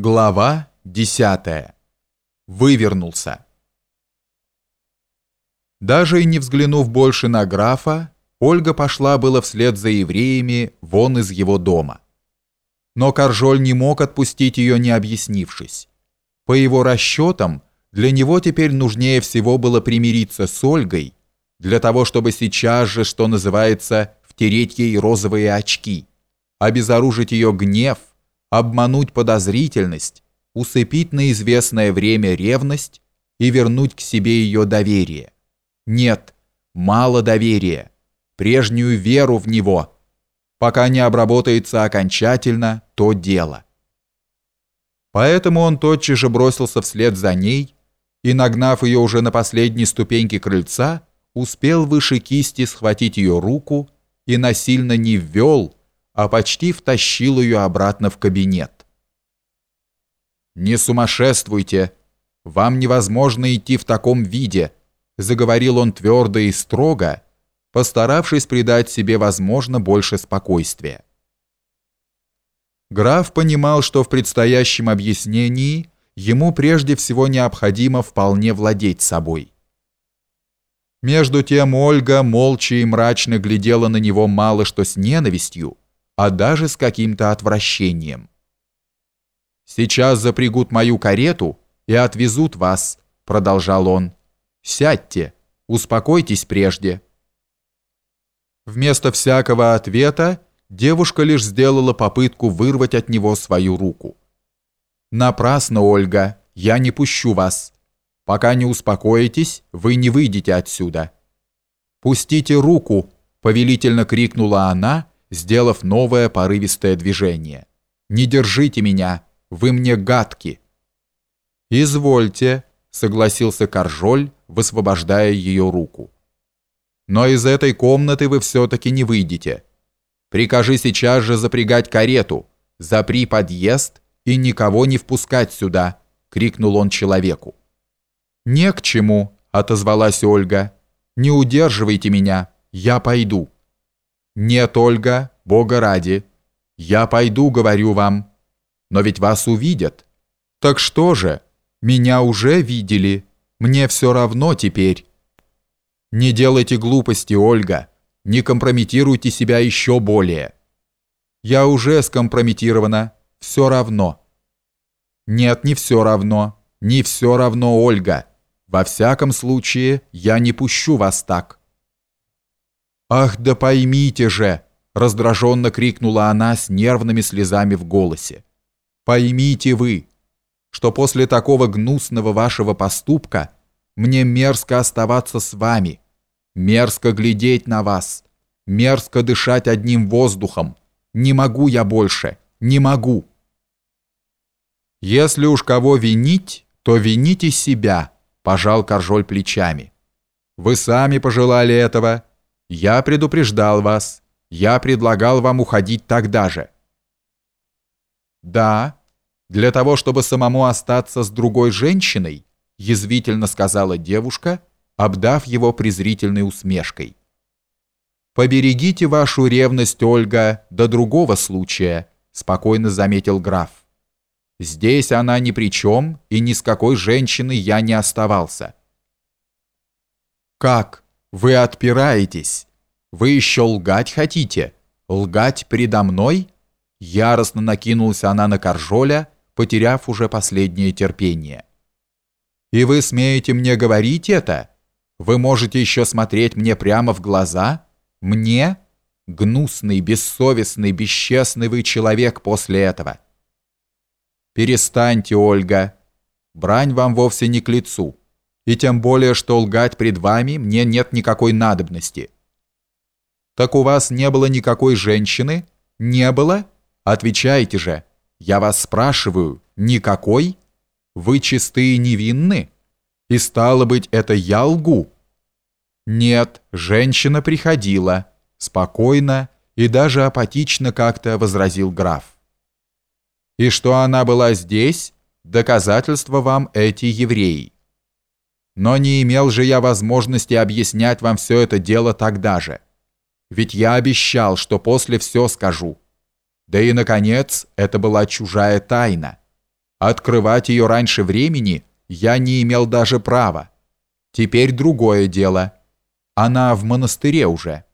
Глава 10. Вывернулся. Даже и не взглянув больше на графа, Ольга пошла было вслед за евреями вон из его дома. Но Коржоль не мог отпустить ее, не объяснившись. По его расчетам, для него теперь нужнее всего было примириться с Ольгой, для того, чтобы сейчас же, что называется, втереть ей розовые очки, обезоружить ее гнев, обмануть подозрительность, усыпить на известное время ревность и вернуть к себе ее доверие. Нет, мало доверия, прежнюю веру в него. Пока не обработается окончательно то дело. Поэтому он тотчас же бросился вслед за ней и, нагнав ее уже на последней ступеньке крыльца, успел выше кисти схватить ее руку и насильно не ввел, а почти втащил ее обратно в кабинет. «Не сумасшествуйте! Вам невозможно идти в таком виде», заговорил он твердо и строго, постаравшись придать себе, возможно, больше спокойствия. Граф понимал, что в предстоящем объяснении ему прежде всего необходимо вполне владеть собой. Между тем Ольга молча и мрачно глядела на него мало что с ненавистью, а даже с каким-то отвращением. «Сейчас запрягут мою карету и отвезут вас», — продолжал он. «Сядьте, успокойтесь прежде». Вместо всякого ответа девушка лишь сделала попытку вырвать от него свою руку. «Напрасно, Ольга, я не пущу вас. Пока не успокоитесь, вы не выйдете отсюда». «Пустите руку!» — повелительно крикнула она, сделав новое порывистое движение. «Не держите меня! Вы мне гадки!» «Извольте», — согласился Коржоль, высвобождая ее руку. «Но из этой комнаты вы все-таки не выйдете. Прикажи сейчас же запрягать карету, запри подъезд и никого не впускать сюда», — крикнул он человеку. «Не к чему», — отозвалась Ольга. «Не удерживайте меня, я пойду». «Нет, Ольга, Бога ради. Я пойду, говорю вам. Но ведь вас увидят. Так что же, меня уже видели. Мне все равно теперь». «Не делайте глупости, Ольга. Не компрометируйте себя еще более». «Я уже скомпрометирована. Все равно». «Нет, не все равно. Не все равно, Ольга. Во всяком случае, я не пущу вас так». «Ах, да поймите же!» – раздраженно крикнула она с нервными слезами в голосе. «Поймите вы, что после такого гнусного вашего поступка мне мерзко оставаться с вами, мерзко глядеть на вас, мерзко дышать одним воздухом. Не могу я больше, не могу!» «Если уж кого винить, то вините себя», – пожал Коржоль плечами. «Вы сами пожелали этого» Я предупреждал вас. Я предлагал вам уходить тогда же. Да, для того, чтобы самому остаться с другой женщиной, язвительно сказала девушка, обдав его презрительной усмешкой. Поберегите вашу ревность, Ольга, до другого случая, спокойно заметил граф. Здесь она ни при чем, и ни с какой женщиной я не оставался. Как? Вы отпираетесь. Вы еще лгать хотите? Лгать предо мной? Яростно накинулась она на Коржоля, потеряв уже последнее терпение. И вы смеете мне говорить это? Вы можете еще смотреть мне прямо в глаза? Мне? Гнусный, бессовестный, бесчестный вы человек после этого. Перестаньте, Ольга. Брань вам вовсе не к лицу и тем более, что лгать пред вами мне нет никакой надобности. Так у вас не было никакой женщины? Не было? Отвечайте же. Я вас спрашиваю, никакой? Вы чистые и невинны? И стало быть, это я лгу? Нет, женщина приходила. Спокойно и даже апатично как-то возразил граф. И что она была здесь, доказательство вам эти евреи. Но не имел же я возможности объяснять вам все это дело тогда же. Ведь я обещал, что после все скажу. Да и, наконец, это была чужая тайна. Открывать ее раньше времени я не имел даже права. Теперь другое дело. Она в монастыре уже.